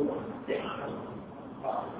الحمد لله نحمده ونستعينه ونستغفره ونؤمن به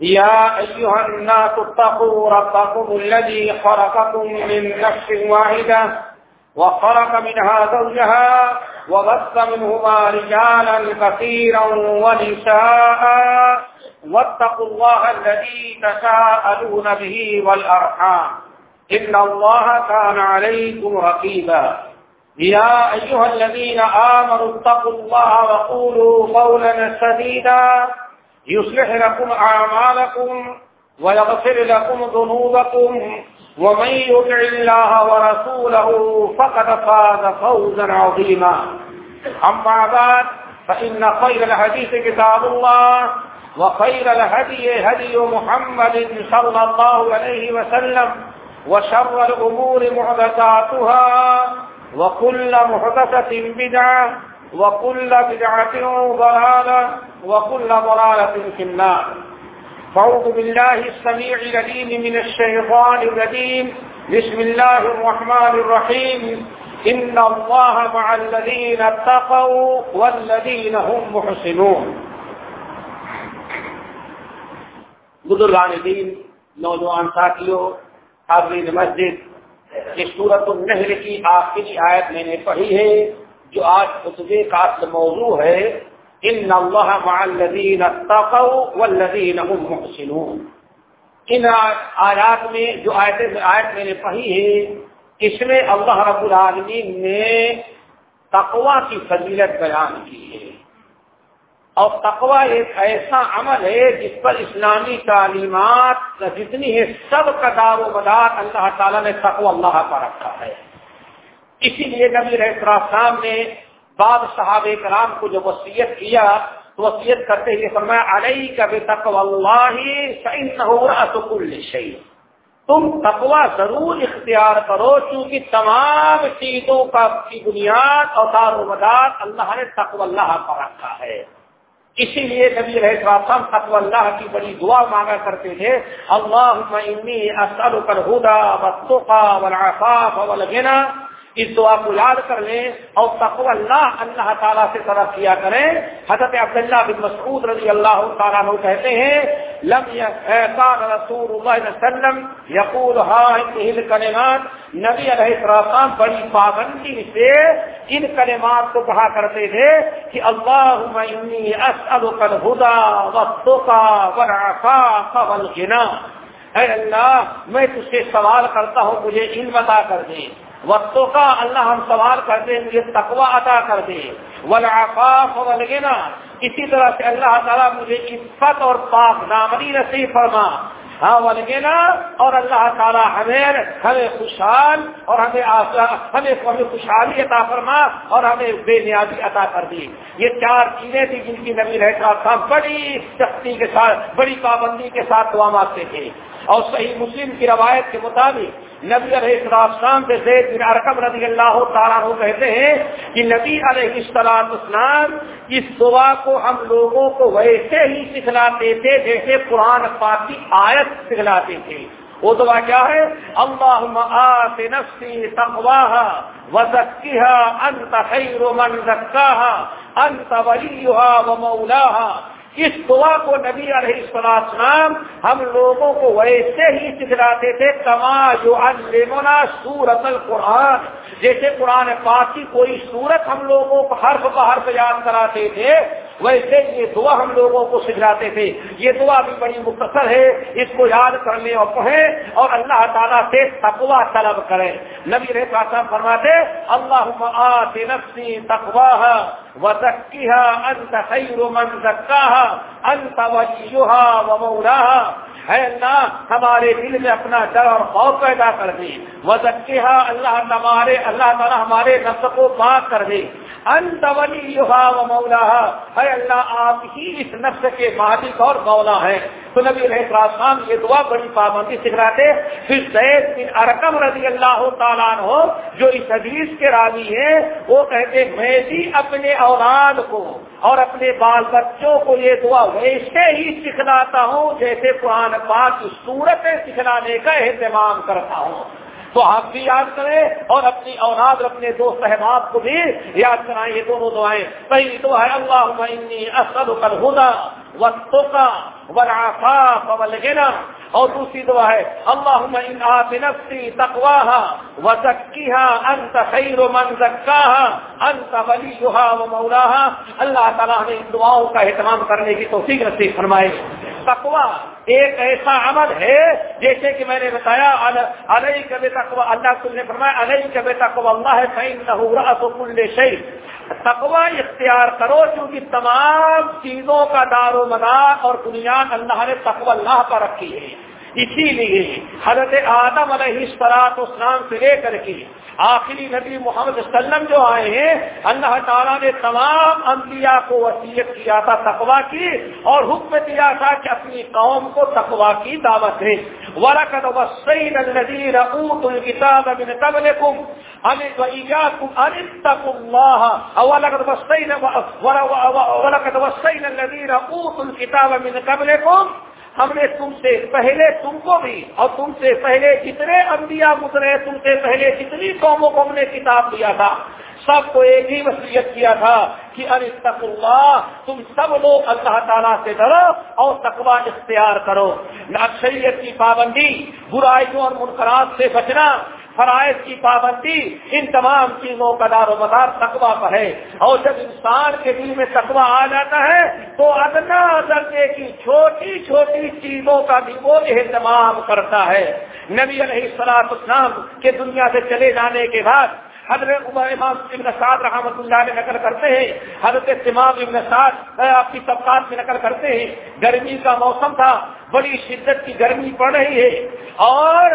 يا أيها الناس اتقوا ربكم الذي خرقكم من نفس واحدة وخرق منها زوجها وبث منهما رجالا كثيرا ونساء واتقوا الله الذي تساءلون به والأرحام إن الله كان عليكم رقيبا يا أيها الذين آمنوا اتقوا الله وقولوا قولا سديدا يصلح لكم أعمالكم ويغفر لكم ذنوبكم ومن يدع الله ورسوله فقد فاز فوزا عظيما. أما بعد، فإن خير الحديث كتاب الله وخير الهدي هدي محمد صلى الله عليه وسلم وشر الأمور محدثاتها وكل محدثة بدعة وكل بدعة ضلالة وكل ضلالة في النار. فعوذ بالله السميع لديم من الشيطان الرجيم. بسم الله الرحمن الرحيم. إن الله مع الذين اتقوا والذين هم محسنون. بزرگان دین نوجوان ساتھیوں، حاضرین مسجد اس صورت النحل کی آخری آیت میں نے پڑھی ہے۔ جو آج خطبے کا اصل موضوع ہے ان اللہ مع الذین اتقوا والذین هم محسنون۔ ان آیات میں جو آیت آیت میں نے پڑھی ہے، اس میں اللہ رب العالمین نے تقوا کی فضیلت بیان کی ہے۔ اور تقوا ایک ایسا عمل ہے، جس پر اسلامی تعلیمات جتنی ہے، سب کا دار و مدار اللہ تعالیٰ نے تقوا اللہ کا رکھا ہے۔ اسی لیے نبی رحم نے بعض صحاب کرام کو جو وصیت کیا تو وصیت کرتے ہوئے فرمایا علیہ کا بے تقو اللہ شہید تم تقوا ضرور اختیار کرو چونکہ تمام چیزوں کا کی بنیاد اور دار و مدار اللہ نے تقو اللہ کا رکھا ہے۔ اسی لیے نبی رہے فتو اللہ کی بڑی دعا مانگا کرتے تھے اللہ اسل کر ہدا وقا والعفاف والغنى اس دعا کو یاد کر لیں اور تقو اللہ اللہ تعالیٰ سے طرف کیا کریں۔ حضرت عبداللہ بن مسعود رضی اللہ تعالیٰ عنہ کہتے ہیں، لم کان رسول اللہ علیہ وسلم، یقول ہاں کلمات۔ نبی علیہ السلام بڑی پابندی سے ان کلمات کو کہا کرتے تھے کہ اللہ انی اسألک الہدا والتقى والعفاف والغنى اے اللہ، میں تجھ سے سوال کرتا ہوں، مجھے علم عطا کر دے۔ وقتوں کا اللہ ہم سوال کرتے ہیں، مجھے تقوا عطا کر دے ولاقاف ولگنا اسی طرح سے اللہ تعالیٰ مجھے عفت اور پاک دامنی نصیب فرما۔ ہاں ولگنا اور اللہ تعالیٰ ہمیں ہمیں خوشحال اور ہمیں ہمیں ہمیں خوشحالی عطا فرما اور ہمیں بے نیازی عطا کر دی۔ یہ چار چیزیں تھی جن کی نبی رہتا تھا بڑی سختی کے ساتھ، بڑی پابندی کے ساتھ دعا مانگتے تھے۔ اور صحیح مسلم کی روایت کے مطابق نبی علیہ السلام سے زید بن ارکم رضی اللہ تعالیٰ عنہ کہتے ہیں کہ نبی علیہ السلام اسلام اس دعا کو ہم لوگوں کو ویسے ہی سکھلاتے تھے جیسے قرآن پاک کی آیت سکھلاتے تھے۔ وہ دعا کیا ہے؟ اللہم آت نفسی تقواها وزکیها انت خیر من زکاها انت ولیها ومولاها اس دعا کو نبی علیہ السلام ہم لوگوں کو ویسے ہی سکھلاتے تھے، کما جو المنا سورت القرآن۔ جیسے قرآن پاک کی کوئی صورت ہم لوگوں کو حرف بحرف یاد کراتے تھے ویسے یہ دعا ہم لوگوں کو سکھلاتے تھے۔ یہ دعا بھی بڑی مختصر ہے، اس کو یاد کرنے اور پڑھیں اور اللہ تعالیٰ سے تقوا طلب کریں۔ نبی رہتا فرماتے اللہ آت نفسی تقواہ وزکیها انت خیر من زکاہ انت ولیها ومولاها ہے اللہ، ہمارے دل میں اپنا ڈر اور خوف پیدا کر دے۔ وزکیہ اللہ ہمارے اللہ تعالیٰ ہمارے نفس کو پاک کر دے۔ انت ولی و مولا ہے اللہ، آپ ہی اس نفس کے مالک اور مولا ہے تو نبی علیہ السلام یہ دعا بڑی پابندی سکھلاتے پھر سید بن ارکم رضی اللہ تعالیٰ ہو جو اس حدیث کے راوی ہیں، وہ کہتے، میں بھی اپنے اولاد کو اور اپنے بال بچوں کو یہ دعا ویسے ہی سکھلاتا ہوں جیسے قرآن پاک کی صورت سکھلانے کا اہتمام کرتا ہوں۔ تو آپ بھی یاد کریں اور اپنی اولاد اور اپنے دوست احباب کو بھی یاد کرائیں، یہ دونوں دعائیں۔ پہلی دعا ہے اللہ اسد کر ہونا وقت کا ورافا اور دوسری دعا ہے اللہ بنفسی تقواها وزکیها انت خیر من زکاها انت ولیها ومولاها اللہ تعالی ہمیں ان دعاؤں کا اہتمام کرنے کی توفیق نصیب فرمائے۔ تقوا ایک ایسا عمل ہے، جیسے کہ میں نے بتایا علیہ کبھی تقوا اللہ تم نے فرمایا علیہ کبھی تقوا اللہ ہے فین نہ تو کل شہید تقوا اختیار کرو کیونکہ تمام چیزوں کا دار و مدار اور بنیاد اللہ نے تقوا اللہ پر رکھی ہے۔ اسی لیے حضرت آدم علیہ السلاط اسلام سے لے کر کے آخری نبی محمد وسلم جو آئے ہیں، اللہ تعالیٰ نے تمام انبیاء کو وسیعت کیا تھا تقوا کی اور حکم دیا تھا کہ اپنی قوم کو تقوا کی دعوت ہے ورقت وسین النذیر اوت الکتاب من قبلکم ہم نے تم سے پہلے تم کو بھی اور تم سے پہلے جتنے انبیاء گزرے، تم سے پہلے جتنی قوموں کو ہم نے کتاب دیا تھا، سب کو ایک ہی وصیت کیا تھا کہ ارے اللہ، تم سب لوگ اللہ تعالیٰ سے ڈرو اور تقوا اختیار کرو۔ اکثریت کی پابندی، برائیوں اور منقرات سے بچنا فرائض کی پابندی ان تمام چیزوں کا دار و مدار تقوا پر ہے۔ اور جب انسان کے دل میں تقوا آ جاتا ہے، تو ادنا درجے کی چھوٹی چھوٹی چیزوں کا بھی وہ اہتمام کرتا ہے۔ نبی علیہ السلاط اسلام کے دنیا سے چلے جانے کے بعد حضرت عمر امام ابن سعد رحمۃ اللہ میں نقل کرتے ہیں۔ حضرت امام ابن سعد آپ کی طبقات میں نقل کرتے ہیں۔ گرمی کا موسم تھا، بڑی شدت کی گرمی پڑ رہی ہے۔ اور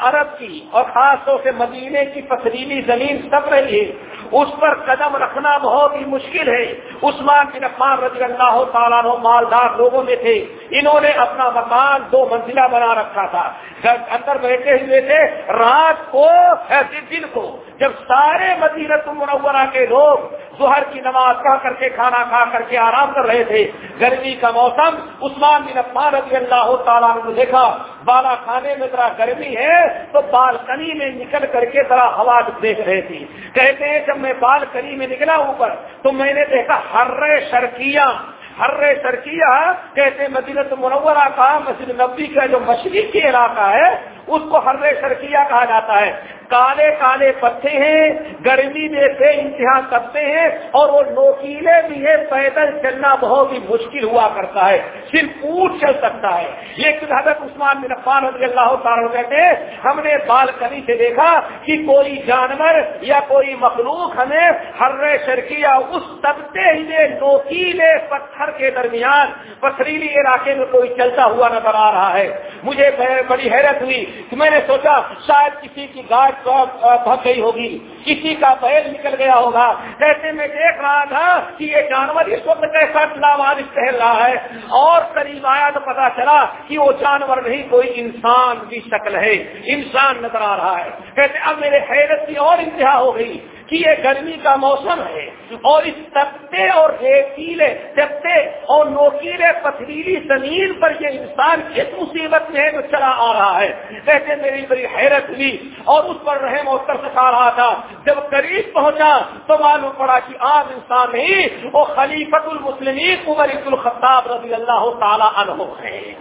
عرب کی اور خاص طور سے مدینے کی پتریلی زمین سب رہی ہے اس پر قدم رکھنا بہت ہی مشکل ہے۔ عثمان بن عفان رضی اللہ تعالیٰ مالدار لوگوں میں تھے۔ انہوں نے اپنا مکان دو منزلہ بنا رکھا تھا۔ اندر بیٹھے ہوئے تھے۔ رات کو دن کو، جب سارے مدینت منورہ کے لوگ ظہر کی نماز پڑھ کر کے کھانا کھا کر کے آرام کر رہے تھے۔ گرمی کا موسم، عثمان بن عفان رضی اللہ تعالیٰ نے دیکھا، بالا کھانے میں ذرا گرمی ہے تو بالکنی میں نکل کر کے ذرا ہوا دیکھ رہے تھے۔ کہتے ہیں، جب میں بالکنی میں نکلا اوپر تو میں نے دیکھا ہر شرکیاں ہر سرکیا کہتے مدینت منورہ کا، مسجد نبی کا جو مشرقی علاقہ ہے اس کو ہر سرکیا کہا جاتا ہے۔ کالے کالے پتے ہیں، گرمی میں سے امتحان کرتے ہیں اور وہ نوکیلے بھی ہیں، پیدل چلنا بہت ہی مشکل ہوا کرتا ہے۔ صرف اونٹ چل سکتا ہے۔ لیکن حضرت عثمان بن عفان رضی اللہ تعالیٰ کہتے ہیں، ہم نے بالکنی سے دیکھا کہ کوئی جانور یا کوئی مخلوق ہمیں ہر شرکیا اس طبقے ہی نوکیلے پتھر کے درمیان پتھریلی علاقے میں کوئی چلتا ہوا نظر آ رہا ہے۔ مجھے بڑی حیرت ہوئی کہ میں نے سوچا شاید کسی کی گائے بھگ گئی ہوگی، کسی کا بیل نکل گیا ہوگا۔ جیسے میں دیکھ رہا تھا کہ یہ جانور اس وقت کیسا لاوار ٹہل رہا ہے۔ اور قریب آیا تو پتا چلا کہ وہ جانور نہیں، کوئی انسان کی شکل ہے، انسان نظر آ رہا ہے۔ کہتے اب میرے حیرت کی اور انتہا ہو گئی۔ کہ یہ گرمی کا موسم ہے اور اس تپتے اور ریتیلے تپتے اور نوکیلے پتھریلی زمین پر یہ انسان کس مصیبت میں ہے جو چلا آ رہا ہے۔ کہتے میری بڑی حیرت ہوئی اور اس پر رحم اور ترس کھا رہا تھا۔ جب قریب پہنچا تو معلوم پڑا کہ عام انسان نہیں، وہ خلیفت المسلمین عمر عبد الخطاب رضی اللہ تعالی عنہ ہے۔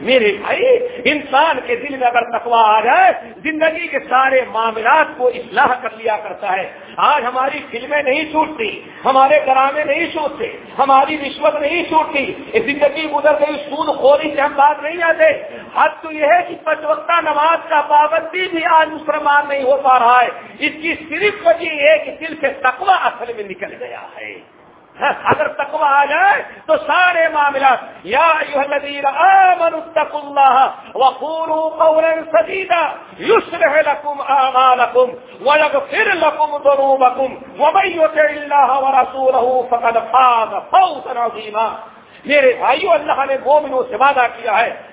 میرے بھائی، انسان کے دل میں اگر تقوا آ جائے، زندگی کے سارے معاملات کو اصلاح کر لیا کرتا ہے۔ آج ہماری فلمیں نہیں چھوٹتی، ہمارے ڈرامے نہیں چھوٹتے، ہماری رشوت نہیں چھوٹتی۔ زندگی گزر گئی سود خوری سے ہم بات نہیں آتے۔ حد تو یہ ہے کہ پچوکتا نماز کا پابندی بھی آج مسلمان نہیں ہو پا رہا ہے۔ اس کی صرف وجہ یہ کہ دل سے تقوا اصل میں نکل گیا ہے۔ اگر تقوی آ جائے تو سارے معاملات، یا الذین آمنوا اتقوا اللہ وقولوا قولا سدیدا، یصلح لكم اعمالکم ویغفر لكم ذنوبکم ومن یطع اللہ ورسوله فقد فاز فوزا عظیما۔ میرے بھائیو، اللہ نے مومنوں سے وعدہ کیا ہے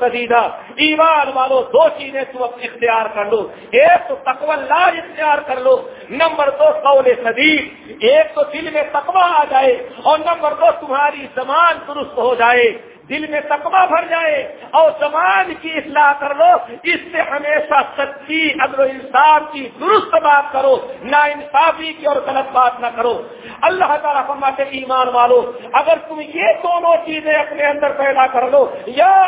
سدیدہ ایمان والو دو چیزیں تو اختیار کر لو ایک تو تقوی اللہ اختیار کر لو نمبر دو، قول سدید. ایک تو دل میں تقوی آ جائے اور نمبر دو، تمہاری زمان درست ہو جائے. دل میں تقبہ بھر جائے اور زمان کی اصلاح کر لو، اس سے ہمیشہ سچی عدل و انصاف کی درست بات کرو نہ انصافی کی اور غلط بات نہ کرو۔ اللہ تعالیٰ فرماتے ایمان والو، اگر تم یہ دونوں چیزیں اپنے اندر پیدا کر لو، یا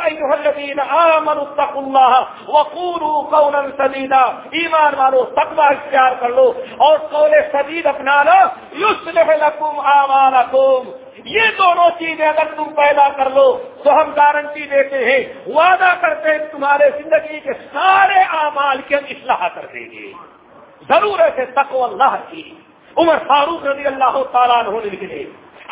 قولا سدیدا، ایمان والو تقبہ اختیار کر لو اور قول سدید اپنا لو۔ یصلح لکم آمالکم۔ یہ دونوں چیزیں اگر تم پیدا کر لو تو ہم گارنٹی دیتے ہیں، وعدہ کرتے ہیں تمہارے زندگی کے سارے اعمال کی ہم اصلاح کر دیں گے۔ ضرور ایسے تقو اللہ کی۔ عمر فاروق رضی اللہ تعالیٰ ہونے لکھے۔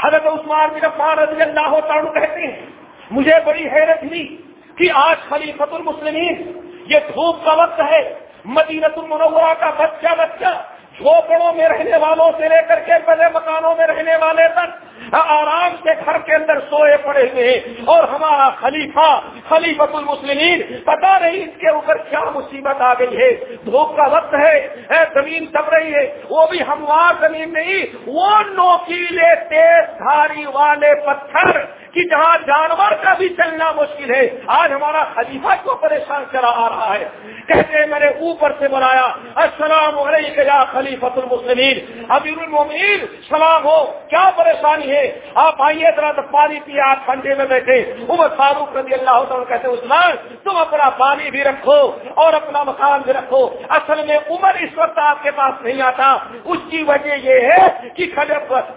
حضرت عثمان بن عفان رضی اللہ تعالیٰ کہتے ہیں، مجھے بڑی حیرت ہوئی کہ آج خلیفت المسلمین، یہ دھوپ کا وقت ہے مدینت المنورہ کا بچہ بچہ جھوپڑوں میں رہنے والوں سے لے کر کے بڑے مکانوں میں رہنے والے تک آرام سے گھر کے اندر سوئے پڑے ہوئے ہیں۔ اور ہمارا خلیفہ خلیفت المسلمین پتا نہیں اس کے اوپر کیا مصیبت آ گئی ہے۔ دھوپ کا وقت ہے زمین دب رہی ہے۔ وہ بھی ہموار زمین نہیں، وہ نوکیلے، تیز دھاری والے پتھر کہ جہاں جانور کا بھی چلنا مشکل ہے۔ آج ہمارا خلیفہ کو پریشان کرا آ رہا ہے؟ کہتے ہیں، میں نے اوپر سے بنایا السلام علیکم یا خلیفۃ المسلمین ابیر المومنین، سلام ہو، کیا پریشانی ہے؟ آپ آئیے ذرا تو پانی پیے آپ ٹھنڈے میں بیٹھے۔ عمر فاروق رضی اللہ عنہ کہتے عثمان، تم اپنا پانی بھی رکھو اور اپنا مکان بھی رکھو۔ اصل میں عمر اس وقت آپ کے پاس نہیں آتا۔ اس کی وجہ یہ ہے کہ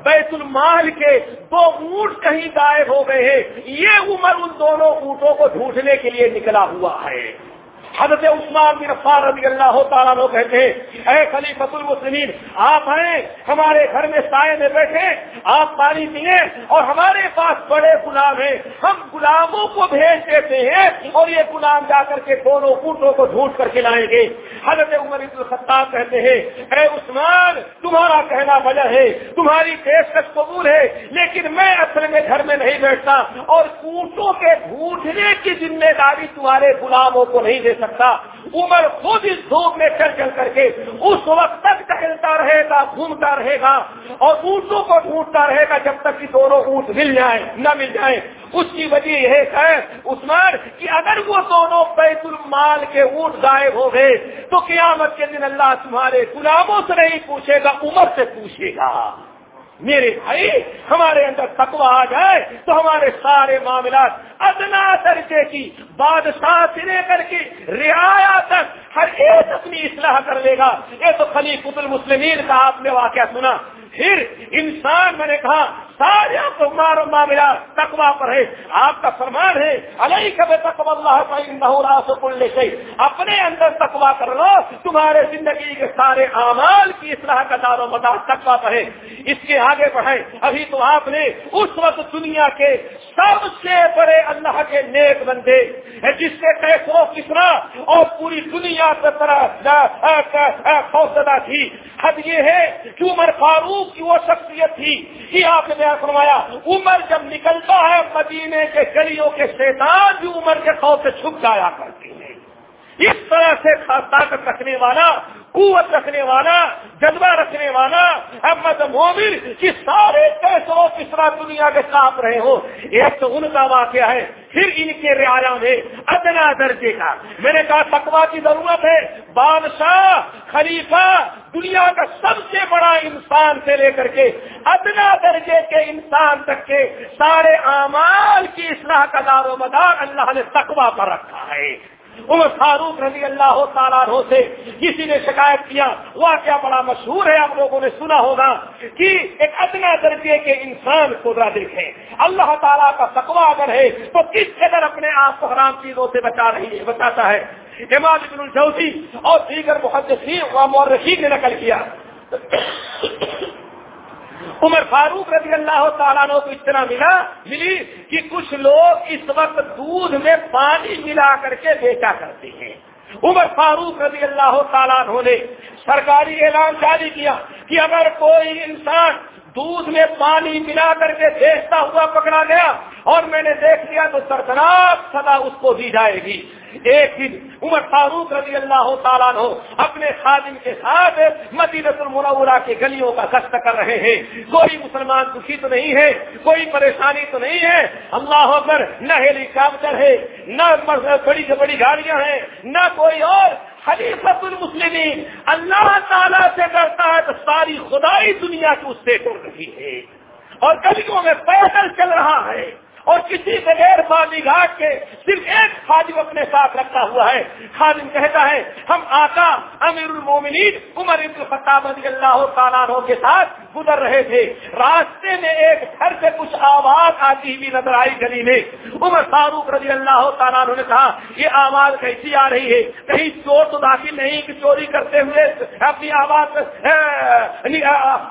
بیت المال کے دو اونٹ کہیں غائب ہو گئے ہیں۔ یہ عمر ان دونوں اونٹوں کو ڈھونڈنے کے لیے نکلا ہوا ہے۔ حضرت عثمان بن عفان رضی اللہ تعالیٰ لوگ کہتے ہیں اے خلیفۃ المسلمین، آپ ہیں ہمارے گھر میں سائے میں بیٹھے آپ پانی پیئے اور ہمارے پاس بڑے غلام ہیں۔ ہم غلاموں کو بھیج دیتے ہیں اور یہ غلام جا کر کے دونوں کوٹوں کو ڈھونڈ کر کے لائیں گے۔ حضرت عمر الخطاب کہتے ہیں، اے عثمان، تمہارا کہنا وجہ ہے، تمہاری پیشکش قبول ہے، لیکن میں اصل میں گھر میں نہیں بیٹھتا اور کوٹوں کے ڈھونڈنے کی ذمہ داری تمہارے غلاموں کو نہیں دے سکتا۔ سکتا عمر خود اس دھوپ میں چل چل کر کے اس وقت تک ٹہلتا رہے گا، گھومتا رہے گا اور اونٹوں کو ڈھونڈتا رہے گا جب تک کہ دونوں اونٹ مل جائیں، نہ مل جائیں۔ اس کی وجہ یہ ہے، عثمان، کہ اگر وہ دونوں بیت المال کے اونٹ غائب ہو گئے تو قیامت کے دن اللہ تمہارے غلاموں سے نہیں پوچھے گا، عمر سے پوچھے گا۔ میرے بھائی، ہمارے اندر تکوا آ جائے تو ہمارے سارے معاملات ادنا درجے کی، بادشاہ سے لے کر کے رعایا تک ہر ایک اپنی اصلاح کر لے گا۔ یہ تو خلیف المسلمین کا آپ نے واقعہ سنا۔ پھر انسان میں نے کہا، سارے مارو معاملہ تقوا پر ہے آپ کا فرمان ہے علیہ کب تقوا اللہ سے اپنے اندر تقوا کر لو، تمہارے زندگی کے سارے اعمال کی اصلاح کا دار و مدار تقوا پر ہے اس کے آگے بڑھے ابھی تو آپ نے اس وقت دنیا کے سب سے بڑے اللہ کے نیک بندے، جس کے پیسوں کسرا اور پوری دنیا حوصلہ تھی حد یہ ہے کہ عمر فاروق کی وہ شخصیت تھی کہ آپ نے فرمایا، عمر جب نکلتا ہے مدینے کے گلیوں کے شیطان بھی عمر کے خوف سے چھپ جایا کرتے ہیں۔ اس طرح سے طاقت رکھنے والا قوت رکھنے والا، جذبہ رکھنے والا، احمد مومن کی سارے پیسوں کس طرح دنیا کے کام رہے ہو۔ ایک تو ان کا واقعہ ہے، پھر ان کے رعایا میں ادنا درجے کا۔ میں نے کہا تقوا کی ضرورت ہے۔ بادشاہ، خلیفہ، دنیا کا سب سے بڑا انسان سے لے کر کے ادنا درجے کے انسان تک کے سارے اعمال کی اصلاح کا دار و مدار اللہ نے تقوا پر رکھا ہے۔ عمر فاروق رضی اللہ تعالیٰ سے کسی نے شکایت کیا؟ وہ کیا بڑا مشہور ہے آپ لوگوں نے سنا ہوگا کہ ایک ادنا درجے کے انسان کو دیکھیں۔ اللہ تعالیٰ کا تقوا اگر ہے تو کس قدر اپنے آپ کو حرام چیزوں سے بچا رہی ہے، بچاتا ہے۔ امام ابن الجوزی اور دیگر محدثین و مورخین نے نقل کیا۔ عمر فاروق رضی اللہ تعالیٰ کو اتنا ملا، ملی کہ کچھ لوگ اس وقت دودھ میں پانی ملا کر کے بیچا کرتے ہیں۔ عمر فاروق رضی اللہ تعالیٰ نے سرکاری اعلان جاری کیا کہ اگر کوئی انسان دودھ میں پانی ملا کر کے بیچتا ہوا پکڑا گیا اور میں نے دیکھ لیا تو سرکناب سدا اس کو دی جائے گی۔ ایک دن عمر فاروق رضی اللہ تعالیٰ ہو اپنے خادم کے ساتھ مدینت المنورہ کے گلیوں کا کشت کر رہے ہیں۔ کوئی مسلمان دکھی تو نہیں ہے، کوئی پریشانی تو نہیں ہے۔ اللہ پر نہ ہیلی کاپٹر ہے، نہ بڑی سے بڑی گاڑیاں ہیں، نہ کوئی اور۔ خلیفت المسلمین اللہ تعالیٰ سے ڈرتا ہے تو ساری خدائی دنیا کی اس سے ڈر رہی ہے۔ اور گلیوں میں پیدل چل رہا ہے۔ اور کسی بغیر پانی گھاٹ کے صرف ایک خادم اپنے ساتھ رکھا ہوا ہے۔ خادم کہتا ہے، ہم آقا امیر المومنین عمر الخطاب رضی اللہ تعالیٰ کے ساتھ گزر رہے تھے۔ راستے میں ایک گھر سے کچھ آواز آتی ہوئی نظر آئی گلی میں۔ عمر فاروق رضی اللہ تعالیٰ نے کہا، یہ آواز کیسی آ رہی ہے؟ کہیں چور تو داخل نہیں، کہ چوری کرتے ہوئے اپنی آواز یعنی،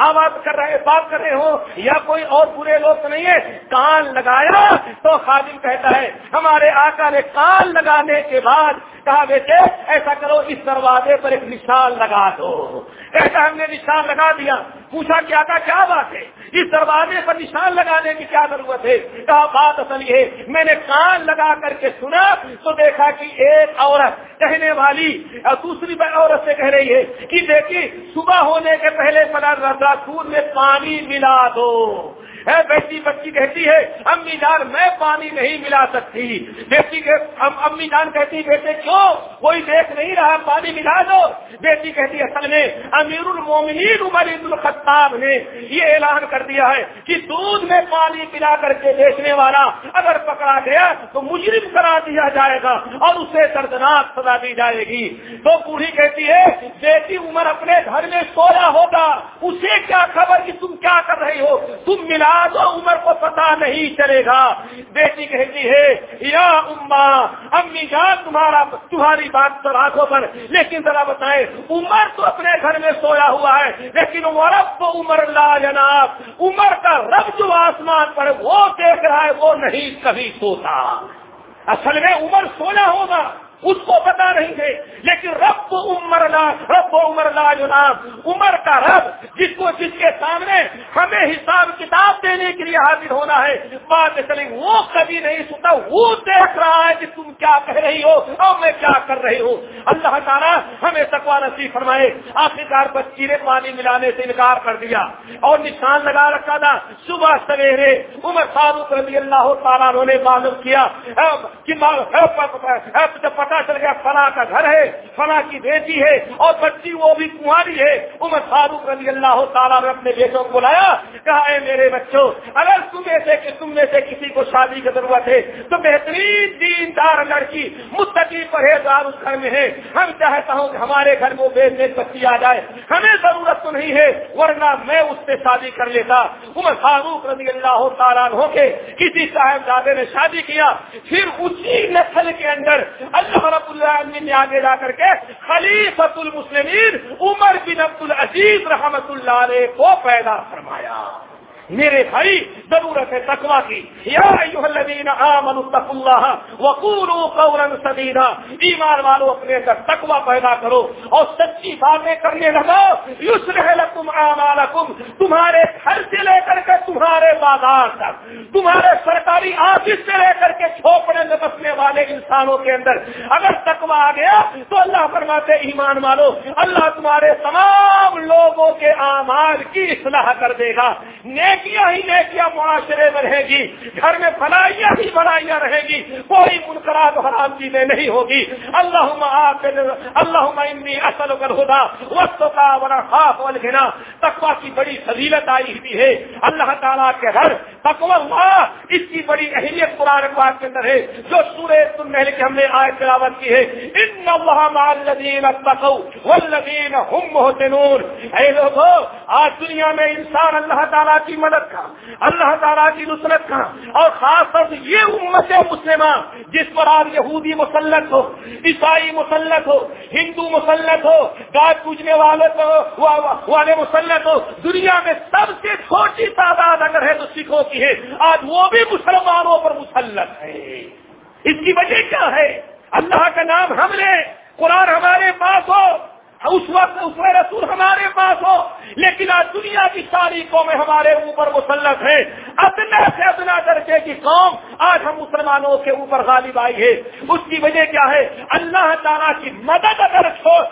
آواز کر رہے، بات کر رہے ہو یا کوئی اور برے لوگ نہیں ہے؟ کان لگایا تو خادم کہتا ہے، ہمارے آقا نے کان لگانے کے بعد کہا، بیٹے، ایسا کرو، اس دروازے پر ایک نشان لگا دو۔ ایسا ہم نے نشان لگا دیا۔ پوچھا کیا تھا کیا بات ہے؟ اس دروازے پر نشان لگانے کی کیا ضرورت ہے؟ کہا، بات اصل یہ میں نے کان لگا کر کے سنا تو دیکھا کہ ایک عورت کہنے والی اور دوسری عورت سے کہہ رہی ہے کہ دیکھیے، صبح ہونے کے پہلے پڑا رضا میں پانی ملا دو۔ ہے بیٹی بچی کہتی ہے، امی جان میں پانی نہیں ملا سکتی۔ بیٹی امی جان کہتی بیٹے کیوں؟ کوئی دیکھ نہیں رہا، پانی ملا دو۔ بیٹی کہتی اصل میں امیر المومنین عمر عید الخطاب نے یہ اعلان کر دیا ہے کہ دودھ میں پانی پلا کر کے بیچنے والا اگر پکڑا گیا تو مجرم کرا دیا جائے گا اور اسے دردناک سزا دی جائے گی۔ تو بوڑھی کہتی ہے، بیٹی عمر اپنے گھر میں سویا ہوگا۔ اسے کیا خبر کہ تم کیا کر رہی ہو؟ تم ملا تو عمر کو پتا نہیں چلے گا۔ بیٹی کہتی ہے، یا اما، امی جان، تمہارا تمہاری بات تو آنکھوں پر۔ لیکن ذرا بتائیں، عمر تو اپنے گھر میں سویا ہوا ہے، لیکن رب عمر لا جناب۔ عمر کا رب جو آسمان پر وہ دیکھ رہا ہے، وہ نہیں کبھی سوتا۔ اصل میں عمر سونا ہوگا۔ اس کو پتا نہیں ہے لیکن رب عمر لا، رب عمر لا جناب عمر کا رب جس کو جس کے سامنے ہمیں حساب کتاب دینے کے لیے حاضر ہونا ہے۔ بات چلے وہ کبھی نہیں سنتا، وہ دیکھ رہا ہے کہ تم کیا کہہ رہی ہو اور میں کیا کر رہی ہوں۔ اللہ تعالیٰ ہمیں تکوا نصیب فرمائے۔ آخرکار بچی نے پانی ملانے سے انکار کر دیا۔ اور نشان لگا رکھا تھا۔ صبح سویرے عمر فاروق رضی اللہ تعالیٰ نے معلوم کیا۔ کہ پتا چل گیا فلاں کا گھر ہے فلاں کی بیٹی ہے اور بچی وہ بھی کماری ہے۔ عمر فاروق رضی اللہ تعالیٰ نے اپنے بیٹوں کو بلایا، کہا، اے میرے بچوں، اگر تم میں سے تم میں سے کسی کو شادی کی ضرورت ہے، تو بہترین دین دار لڑکی مستقی پرہیزگار اس گھر میں ہے۔ ہم چاہتا ہوں کہ ہمارے گھر میں بے بچی آ جائے۔ ہمیں ضرورت تو نہیں ہے، ورنہ میں اس سے شادی کر لیتا۔ عمر فاروق رضی اللہ تعالیٰ ہو کے کسی صاحب زادے نے شادی کیا، پھر اسی نسل کے اندر اللہ رب العالمین نے آگے جا کر کے خلیفت المسلمین عمر بن عبد العزیز رحمت اللہ علیہ کو پیدا فرمایا۔ میرے بھائی، ضرورت ہے تقوا کی۔ یا اللہ قولا سدینا ایمان والو، اپنے اندر تقوا پیدا کرو اور سچی باتیں کرنے لگو۔ یسرح لکم اعمالکم تمہارے گھر سے لے کر کے تمہارے بازار تک، تمہارے سرکاری آفس سے لے کر کے چھوپڑے میں بسنے والے انسانوں کے اندر۔ اگر تقوا آ گیا تو اللہ فرماتے ایمان والو، اللہ تمہارے تمام لوگوں کے اعمال کی اصلاح کر دے گا۔ نیکیاں ہی نیکیاں معاشرے میں رہے گی۔ گھر میں بھلائیاں ہی بھلائیاں رہے گی۔ کوئی منقرات حرام چیزیں نہیں ہوگی۔ اللہ اللہ اصل کر ہوگا وقت کا بڑا خاص ولگنا تقوا کی بڑی فضیلت آئی ہوئی ہے۔ اللہ تعالیٰ کے گھر تقوا اللہ اس کی بڑی اہمیت قرآن پاک کے اندر ہے۔ جو سورے تم کے ہم نے آئے تلاوت کی ہے۔ ان اللہ الذین اتقوا والذین هم محسنون۔ اے لوگوں آج دنیا میں انسان اللہ تعالیٰ کی مدد کا، اللہ تعالیٰ کی نصرت کا، اور خاص طور سے یہ امت مسلمہ جس پر آج یہودی مسلط ہو، عیسائی مسلط ہو، ہندو مسلط ہو گائے پوجنے والے والے مسلط ہو، دنیا میں سب سے چھوٹی تعداد اگر ہے تو سکھوں کی ہے، آج وہ بھی مسلمانوں پر مسلط ہے۔ اس کی وجہ کیا ہے؟ اللہ کا نام ہم نے قرآن ہمارے پاس ہو۔ اس وقت اس میں رسول ہمارے پاس ہو، لیکن آج دنیا کی تاریخوں میں ہمارے اوپر مسلط ہے۔ ادنا سے ادنا درجے کی قوم آج ہم مسلمانوں کے اوپر غالب آئی ہے۔ اس کی وجہ کیا ہے؟ اللہ تعالیٰ کی مدد اگر چھوڑ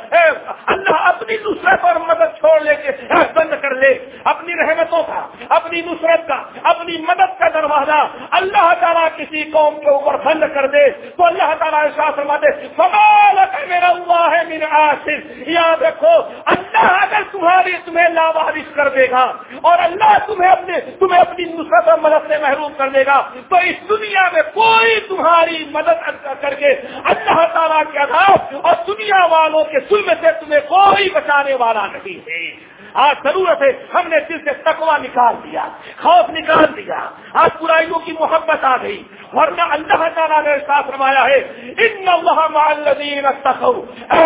اللہ اپنی نصرت اور مدد چھوڑ لے کے بند کر لے۔ اپنی رحمتوں کا، اپنی نصرت کا، اپنی مدد کا دروازہ اللہ تعالیٰ کسی قوم کے اوپر بند کر دے۔ تو اللہ تعالیٰ فرماتے سوال میرا ہوا ہے میرا آصف یا یاد رکھو اللہ اگر تمہاری تمہیں لاوارش کر دے گا اور اللہ تمہیں اپنے تمہیں اپنی نصرت و مدد سے محروم کر دے گا تو اس دنیا میں کوئی تمہاری مدد کر کے اللہ تعالیٰ کے عذاب اور دنیا والوں کے ظلم سے تمہیں کوئی بچانے والا نہیں ہے۔ آج ضرورت ہے، ہم نے دل سے تکوا نکال دیا، خوف نکال دیا۔ آج برائیوں کی محبت آ گئی۔ ورنہ اللہ تعالیٰ نے ساتھ روایا ہے، ان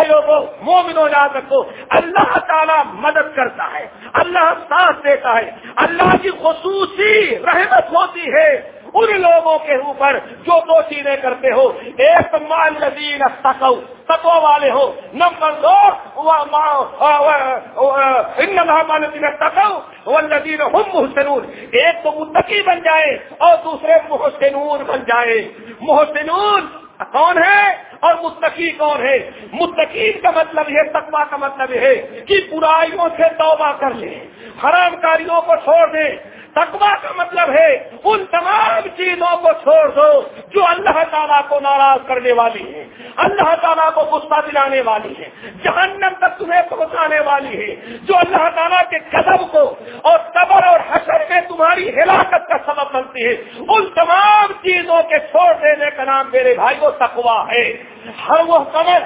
لوگوں مومنو یاد رکھو، اللہ تعالیٰ مدد کرتا ہے۔ اللہ ساتھ دیتا ہے۔ اللہ کی خصوصی رحمت ہوتی ہے۔ ان لوگوں کے اوپر جو دو چیزیں کرتے ہو، ایک مال لذین تقو تقو والے ہو، نمبر دو تقو والذین هم محسنون۔ ایک تو متقی بن جائے اور دوسرے محسنون بن جائے۔ محسنون کون ہے اور متقی کون ہے؟ متقین کا مطلب یہ تقوا کا مطلب ہے کہ برائیوں سے توبہ کر لیں، حرام کاریوں کو چھوڑ دیں۔ تقوا کا مطلب ہے ان تمام چیزوں کو چھوڑ دو جو اللہ تعالیٰ کو ناراض کرنے والی ہے اللہ تعالیٰ کو غصہ دلانے والی ہے جہنم تک تمہیں پہنچانے والی ہے جو اللہ تعالیٰ کے قدم کو اور قبر اور حشر میں تمہاری ہلاکت کا سبب بنتی ہے۔ ان تمام چیزوں کے چھوڑ دینے کا نام میرے بھائی کو تقوا ہے۔ ہر وہ قبر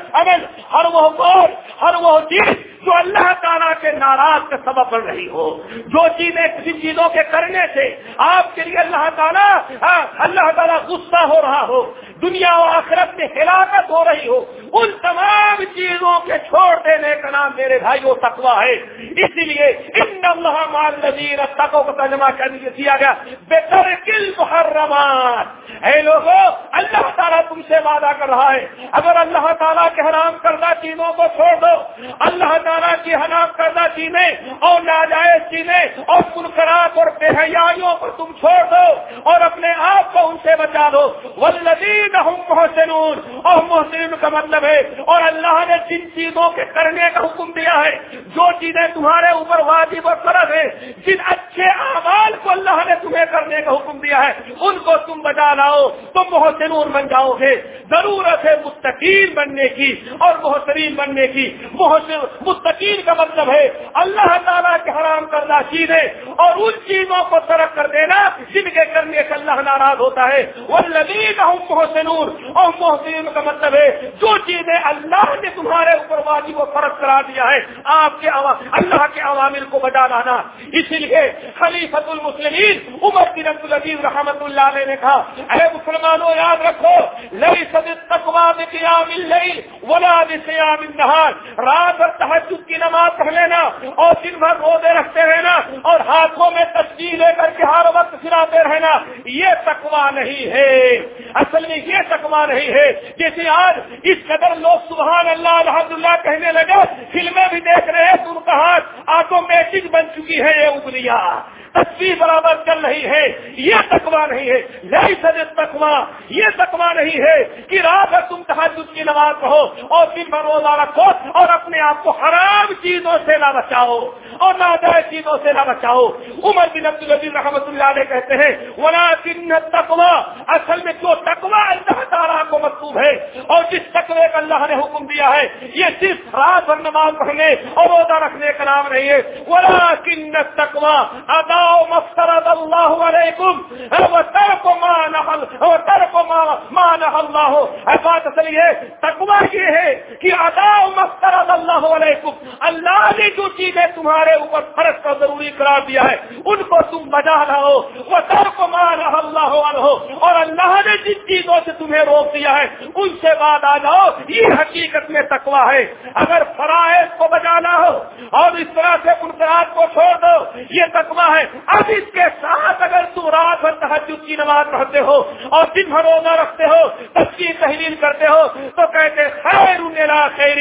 ہر وہ غور، ہر وہ چیز جو اللہ تعالیٰ کے ناراض کا سبب بن رہی ہو، جو چیزیں کسی چیزوں کے کرنے سے آپ کے لیے اللہ تعالیٰ ہاں، اللہ تعالیٰ غصہ ہو رہا ہو، دنیا و آخرت میں ہلاکت ہو رہی ہو، ان تمام چیزوں کے چھوڑ دینے کا نام میرے بھائی وہ تقوا ہے۔ اس لیے ان اللہ مال نظیر تقو کا ترجمہ کر دیا گیا بہتر کل محرمات اے لوگوں اللہ تعالیٰ تم سے وعدہ کر رہا ہے، اگر اللہ تعالیٰ کے حرام کردہ چیزوں کو چھوڑ دو، اللہ تعالیٰ کی حرام کردہ چیزیں اور ناجائز چیزیں اور منقرات اور بے حیائیوں کو تم چھوڑ دو اور اپنے آپ کو ان سے بچا دو۔ ولدین محسنون۔ اور محسن کا مطلب ہے، اور اللہ نے جن چیزوں کے کرنے کا حکم دیا ہے، جو چیزیں تمہارے اوپر واجب اور فرض ہے جن اچھے اعمال کو اللہ نے تمہیں کرنے کا حکم دیا ہے، ان کو تم بچا لاؤ، تم محسنون بن جاؤ گے۔ ضرورت ہے مستقین بننے کی اور محسرین بننے کی۔ محسن مستقین کا مطلب ہے، اللہ تعالیٰ کے حرام کرنا چیزیں اور ان چیزوں کو ترک کر دینا جن کے کرنے سے اللہ ناراض ہوتا ہے۔ وہ لگی محسن محسنون۔ اور محسن کا مطلب ہے، جو چیزیں اللہ نے تمہارے اوپر واجب و فرق کرا دیا ہے، آپ کے اللہ کے عوامل کو بجا لانا اسی لیے خلیفت المسلمین عمر بن عبد العزیز رحمت اللہ علیہ نے کہا، اے مسلمانوں، یاد رکھو لئی سد تقوا قیام اللیل ولا بصيام النهار رات اور تحج تحجد کی نماز پڑھ لینا اور دن بھر روزے رکھتے رہنا اور ہاتھوں میں تصویر لے کر کے ہر وقت پھراتے رہنا، یہ تقوا نہیں ہے۔ اصل میں یہ تقوا نہیں ہے۔ جیسے آج اس قدر لوگ سبحان اللہ الحمد اللہ کہنے لگے، فلمیں بھی دیکھ رہے ہیں تو ان کا ہاتھ آٹومیٹک بن چکی ہے، یہ انگلیاں تصویر برابر چل رہی ہے۔ یہ تکوا نہیں ہے۔ نہیں سجے تکوا یہ تکوا نہیں ہے کہ رات تم تحجد کی نماز پڑھو اور دن بھر روزہ رکھو اور اپنے آپ کو ہرا حرام چیزوں سے نہ بچاؤ اور نادائ چیزوں سے نہ بچاؤ۔ عمر بن عبد العزیز رحمت اللہ علیہ کہتے ہیں ولا کن تکوا اصل میں جو تکوا اللہ تعالیٰ کو جس تقوی کا اللہ نے حکم دیا ہے، یہ صرف رات بھر نماز پڑھنے اور روزہ رکھنے کا نام نہیں ہے۔ ولا کن تکوا ادا مفترض اللہ علیکم ترک ما نحل ترک ما ما نحل اللہ بات اصل یہ تقوی یہ ہے کہ ادا مفترض اللہ علیکم اللہ نے جو چیزیں تمہارے اوپر فرض کا ضروری قرار دیا ہے، ان کو تم بجا رہو وہ ترک ما نحل اللہ عنہ اور اللہ نے جن چیزوں سے تمہیں روک دیا ہے، ان سے بات بعد آ جاؤ یہ حقیقت میں تقوی ہے۔ اگر فرائض کو بجانا ہو اور اس طرح سے منقرات کو چھوڑ دو، یہ تقوی ہے۔ اب اس کے ساتھ اگر تم رات بھر تحجد کی نماز پڑھتے ہو اور دن بھر روزہ رکھتے ہو تسکی تحریر کرتے ہو، تو کہتے خیر خیر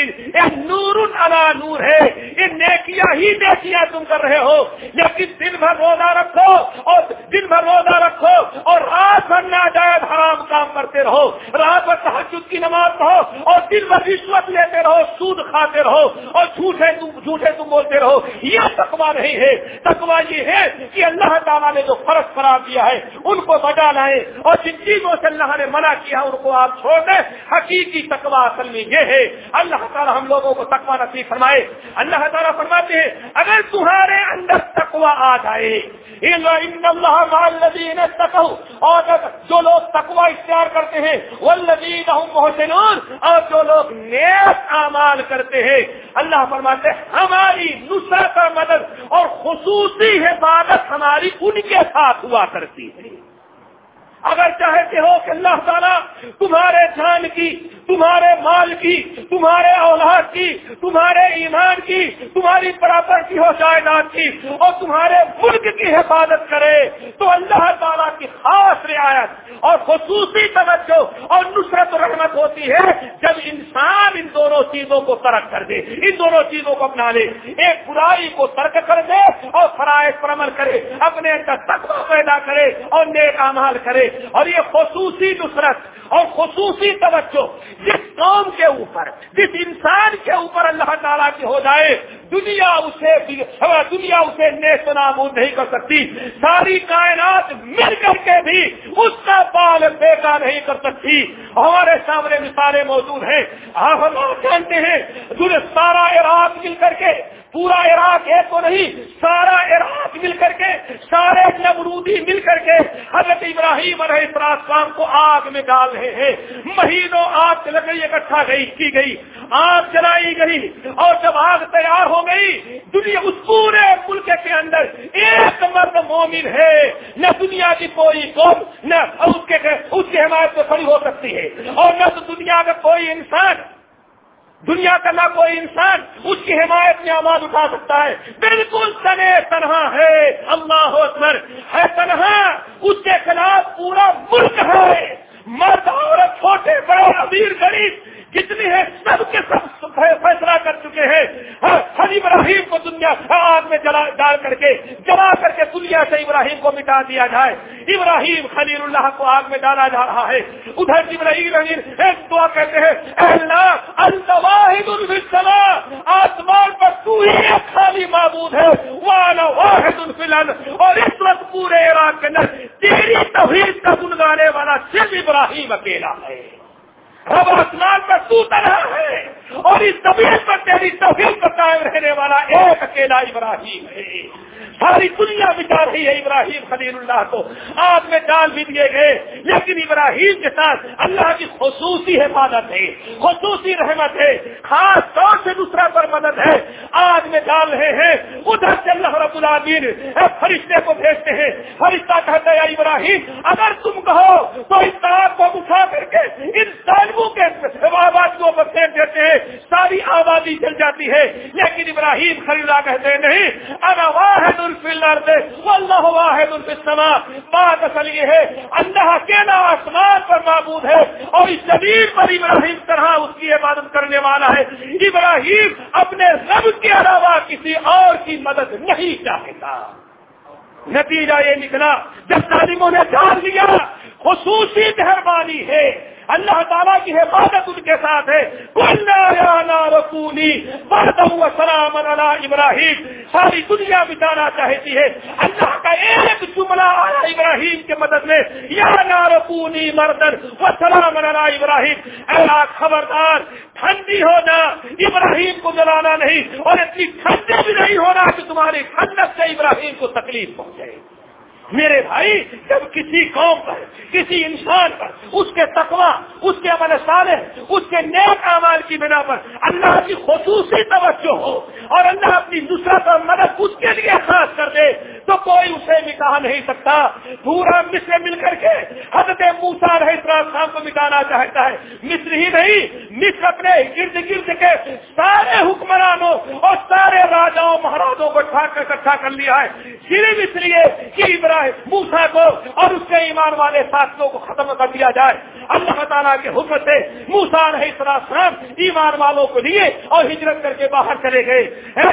نور الا نور ہے۔ یہ نیکیاں ہی نیکیاں تم کر رہے ہو۔ لیکن دن بھر روزہ رکھو اور دن بھر روزہ رکھو اور رات بھر ناجائز حرام کام کرتے رہو۔ رات بھر تحجد کی نماز پڑھو اور دن بھر رشوت لیتے رہو، سود کھاتے رہو اور جھوٹے تم جھوٹے تم بولتے رہو۔ یہ تکوا نہیں ہے۔ تکوا یہ ہے کہ اللہ تعالیٰ نے جو فرض قرار دیا ہے، ان کو بجا لائے اور جن چیزوں سے اللہ نے منع کیا ان کو آپ چھوڑ دیں۔ حقیقی تقوا اصل میں یہ ہے، اللہ تعالیٰ ہم لوگوں کو تقوا نصیب فرمائے۔ اللہ تعالیٰ فرماتے ہیں، اگر تمہارے اندر تقوا آ جائے اور جو لوگ تقوا اختیار کرتے ہیں وہ لذیذ اور جو لوگ نیک اعمال کرتے ہیں، اللہ فرماتے ہماری نصرت مدد اور خصوصی حفاظت ہماری ان کے ساتھ ہوا کرتی ہے۔ اگر چاہتے ہو کہ اللہ تعالیٰ تمہارے جان کی، تمہارے مال کی، تمہارے اولاد کی، تمہارے ایمان کی، تمہاری پراپرٹی ہو، جائیداد کی اور تمہارے ملک کی حفاظت کرے، تو اللہ تعالیٰ کی خاص رعایت اور خصوصی توجہ اور نصرت و رحمت ہوتی ہے جب انسان ان دونوں چیزوں کو ترک کر دے، ان دونوں چیزوں کو اپنا لے، ایک برائی کو ترک کر دے اور فرائض پر عمل کرے، اپنے اندر تقوی پیدا کرے اور نیک امال کرے۔ اور یہ خصوصی نصرت اور خصوصی توجہ جس قوم کے اوپر، جس انسان کے اوپر اللہ تعالیٰ کی ہو جائے، دنیا اسے دنیا اسے نیست نامود نہیں کر سکتی۔ ساری کائنات مل کر کے بھی اس کا بال بیکا نہیں کر سکتی۔ ہمارے سامنے مثالیں موجود ہیں۔ آپ ہم جانتے ہیں سارا عراق مل کر کے، پورا عراق ہے تو نہیں، سارا عراق مل کر کے سارے نمرودی مل کر کے حضرت ابراہیم علیہ السلام کو آگ میں ڈال رہے ہیں۔ مہینوں آگ لکڑی اکٹھا گئی، کی گئی۔ آگ جلائی گئی اور جب آگ تیار ہو گئی، دنیا اس پورے ملک کے اندر ایک مرد مومن ہے۔ نہ دنیا کی کوئی قوم، نہ اس کے، اس کی حمایت میں کھڑی ہو سکتی ہے۔ اور نہ تو دنیا کا کوئی انسان۔ دنیا کا نہ کوئی انسان اس کی حمایت میں آواز اٹھا سکتا ہے۔ بالکل تنے تنہا ہے۔ اللہ اکبر، ہے تنہا۔ اس کے خلاف پورا ملک ہے۔ مرد، عورت، چھوٹے، بڑے، امیر، غریب کتنی ہے؟ سب کے سب فیصلہ کر چکے ہیں۔ ہاں، ہر ابراہیم کو دنیا آگ میں جلا ڈال کر کے، جلا کر کے دنیا سے ابراہیم کو مٹا دیا جائے۔ ابراہیم خلیل اللہ کو آگ میں ڈالا جا رہا ہے۔ ادھر ابراہیم ایک دعا کہتے ہیں اللہ السلام آسمان پر تو ہی خالی معبود ہے۔ وانا واحد الفلن اور اس وقت پورے عراق کے اندر تیری توحید کا گن گانے والا صرف ابراہیم اکیلا ہے۔ اب آسمان پر تو طرح ہے اور اس طبیعت پر تیری توفیق پر قائم رہنے والا ایک اکیلا ابراہیم ہے۔ ساری دنیا بچا رہی ہے ابراہیم خلیل اللہ کو۔ آگ میں ڈال بھی دیے گئے، لیکن ابراہیم کے ساتھ اللہ کی خصوصی حفاظت ہے، خصوصی رحمت ہے۔ خاص طور سے دوسرا پر مدد ہے۔ آگ میں ڈال رہے ہیں۔ ادھر سے اللہ رب العالمین فرشتے کو بھیجتے ہیں۔ فرشتہ کہتے ہیں ابراہیم، اگر تم کہو تو اس آگ کو اٹھا کر کے ان سالموں کے آبادیوں پر پھینک دیتے ہیں۔ ساری آبادی چل جاتی ہے لیکن ابراہیم خلیلہ کہتے ہیں، نہیں اگر واحد اللہ واحد السماء۔ بات اصل یہ ہے، اللہ اکیلا آسمان پر معبود ہے اور اس زمین پر ابراہیم طرح اس کی عبادت کرنے والا ہے۔ ابراہیم اپنے رب کے علاوہ کسی اور کی مدد نہیں چاہتا۔ نتیجہ یہ نکلا، جب تعلیموں نے جان لیا خصوصی مہربانی ہے۔ اللہ تعالیٰ کی حفاظت ان کے ساتھ ہے۔ رسولی سلام ابراہیم ساری دنیا بتانا چاہتی ہے۔ اللہ کا ایک جملہ آیا ابراہیم کے مدد میں۔ یا نارکونی مردن و سلام ابراہیم اللہ خبردار، ٹھنڈی ہونا ابراہیم کو جلانا نہیں۔ اور اتنی ٹھنڈی بھی نہیں ہونا کہ تمہاری ٹھنڈک سے ابراہیم کو تکلیف پہنچے۔ میرے بھائی، جب کسی قوم پر، کسی انسان پر، اس کے تقوا اس کے عمل صالح، اس کے نیک اعمال کی بنا پر اللہ کی خصوصی توجہ ہو اور اللہ اپنی دوسرا اور مدد اس کے لیے خاص کر دے تو کوئی اسے مٹا نہیں سکتا۔ پورا مصر مل کر کے حضرت موسا رہے شام کو مٹانا چاہتا ہے۔ مصر ہی نہیں، مصر اپنے گرد گرد کے سارے حکمرانوں اور سارے راجاؤں، مہاراجوں کو اکٹھا کر لیا ہے۔ صرف اس لیے کہ ابراہیم موسا کو اور اس کے ایمان والے ساتھیوں کو ختم کر دیا جائے۔ اللہ تعالیٰ کے حکم سے موسا رہے السلام ایمان والوں کو لیے اور ہجرت کر کے باہر چلے گئے۔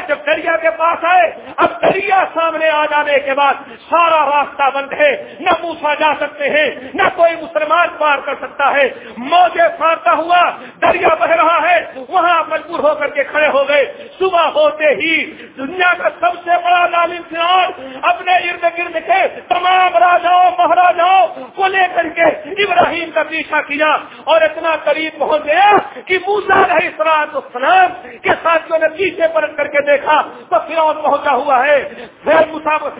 جب دریا کے پاس آئے، اب دریا سامنے آ جانا جانے کے بعد سارا راستہ بند ہے، نہ موسا جا سکتے ہیں، نہ کوئی مسلمان پار کر سکتا ہے۔ موجے پھاڑتا ہوا دریا بہ رہا ہے، وہاں مجبور ہو کر کے کھڑے ہو گئے۔ صبح ہوتے ہی دنیا کا سب سے بڑا لال انسان اپنے ارد گرد کے تمام راجاؤں، مہاراجاؤں کو لے کر کے ابراہیم کا پیچھا کیا اور اتنا قریب پہنچ گیا کہ موسا رہی سلاد السلام کے ساتھیوں نے پیچھے پلٹ کر کے دیکھا تو پھر پہنچا ہوا ہے۔ پھر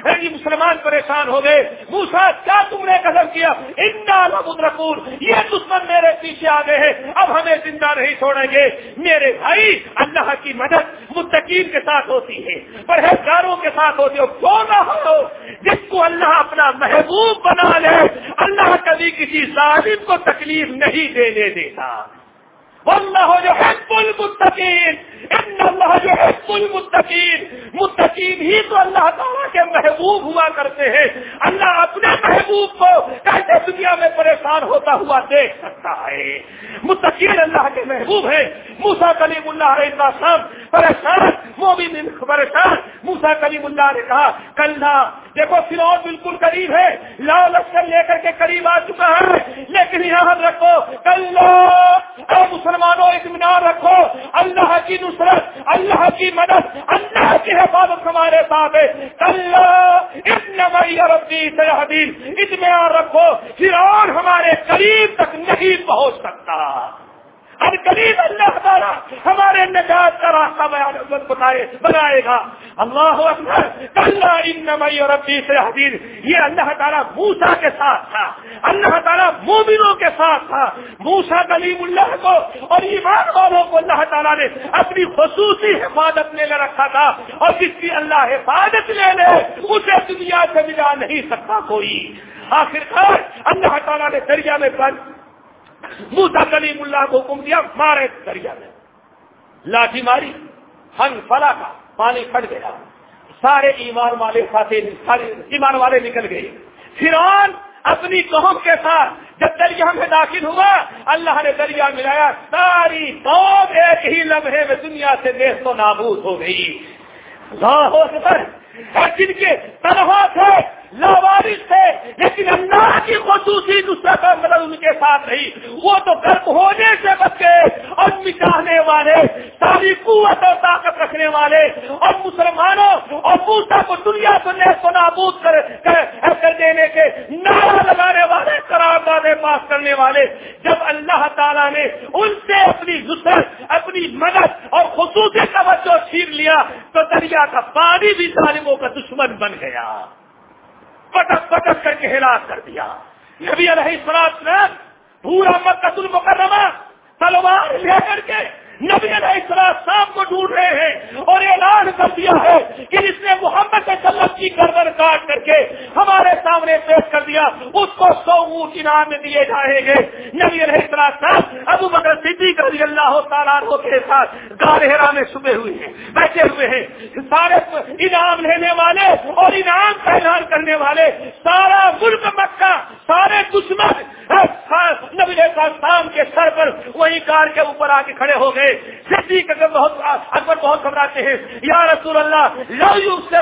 جی مسلمان پریشان ہو گئے۔ موسا کیا تم نے قدم کیا؟ رکور یہ دشمن میرے پیچھے آ گئے ہیں۔ اب ہمیں زندہ نہیں چھوڑیں گے۔ میرے بھائی، اللہ کی مدد متقین کے ساتھ ہوتی ہے۔ پرہیزگاروں کے ساتھ ہوتی ہے۔ کیوں نہ ہو؟ جس کو اللہ اپنا محبوب بنا لے، اللہ کبھی کسی ظالم کو تکلیف نہیں دینے دیتا۔ اللہ جو ہے کل متقین اللہ جو ہے متقین ہی تو اللہ تعالیٰ کے محبوب ہوا کرتے ہیں. اللہ اپنے محبوب کو کیسے دنیا میں پریشان ہوتا ہوا دیکھ سکتا ہے؟ متقین اللہ کے محبوب ہے موسا کلیم اللہ علیہ السلام پریشان وہ بھی پریشان. موسا کلیم اللہ نے کہا کل دیکھو فرون بالکل قریب ہے. لاؤ لشکر لے کر کے قریب آ چکا ہے. لیکن یہاں رکھو کل مسلمانوں اطمینان رکھو۔ اللہ کی نصرت، اللہ کی مدد، اللہ کی حفاظت ہمارے ساتھ ہے۔ اللہ ربی سیاحدین اطمینان رکھو فرون ہمارے قریب تک نہیں پہنچ سکتا۔ ہر قریب اللہ تعالیٰ ہمارے نجات کا راستہ بتائے، بنائے گا۔ اللہ اللہ ربی سے حدیر یہ اللہ تعالیٰ موسا کے ساتھ تھا۔ اللہ تعالیٰ مومنوں کے ساتھ تھا۔ موسا کلیم اللہ کو اور ایمان والوں کو اللہ تعالیٰ نے اپنی خصوصی حفاظت لے لے رکھا تھا۔ اور جس کی اللہ حفاظت لے لے، اسے دنیا سے ملا نہیں سکتا کوئی۔ آخر کار اللہ تعالیٰ نے دریا میں بند موسا کلیم اللہ کو حکم دیا، مارے دریا میں۔ لاٹھی ماری ہن فلا کا پانی پھٹ گیا۔ سارے ایمان والے ساتھی، سارے ایمان والے نکل گئے۔ فرعون اپنی قوم کے ساتھ جب دریا میں داخل ہوا، اللہ نے دریا ملایا، ساری قوم ایک ہی لمحے میں دنیا سے دیش تو نابود ہو گئی۔ جن کے تنہا تھے لاوارش تھے لیکن اللہ کی خصوصی نسرت اور مدد ان کے ساتھ رہی۔ وہ تو گرد ہونے سے بچ گئے اور مٹانے والے ساری قوت اور طاقت رکھنے والے۔ اور مسلمانوں اور پوسا کو دنیا کو نیس و نابود کر, کر دینے کے نعرہ لگانے والے قراردادیں پاس کرنے والے۔ جب اللہ تعالیٰ نے ان سے اپنی نصرت اپنی مدد اور خصوصی توجہ چھین لیا تو دریا کا پانی بھی ظالموں کا دشمن بن گیا۔ پٹک پٹک کر کے ہلاک کر دیا۔ نبی علیہ السلام نے پورا مکہ المکرمہ تلوار لے کر کے نبی علیہ السلام صاحب کو ڈھونڈ رہے ہیں اور اعلان کر دیا ہے کہ جس نے محمد سلم کی گردن کاٹ کر کے ہمارے سامنے پیش کر دیا، اس کو سو اونٹ انعام دیے جائیں گے۔ نبی علیہ السلام صاحب، ابو بکر صدیق رضی اللہ تعالیٰ کے ساتھ گارہرا میں صبح ہوئے ہیں، بیٹھے ہوئے ہیں۔ سارے انعام لینے والے اور انعام کا اعلان کرنے والے، سارا ملک مکہ، سارے دشمن، نبی شام کے سر پر وہی کار کے اوپر آ کے کھڑے ہو گئے۔ صدیق اگر بہت اکبر بہت گھبراتے ہیں۔ یا رسول اللہ لو یو سے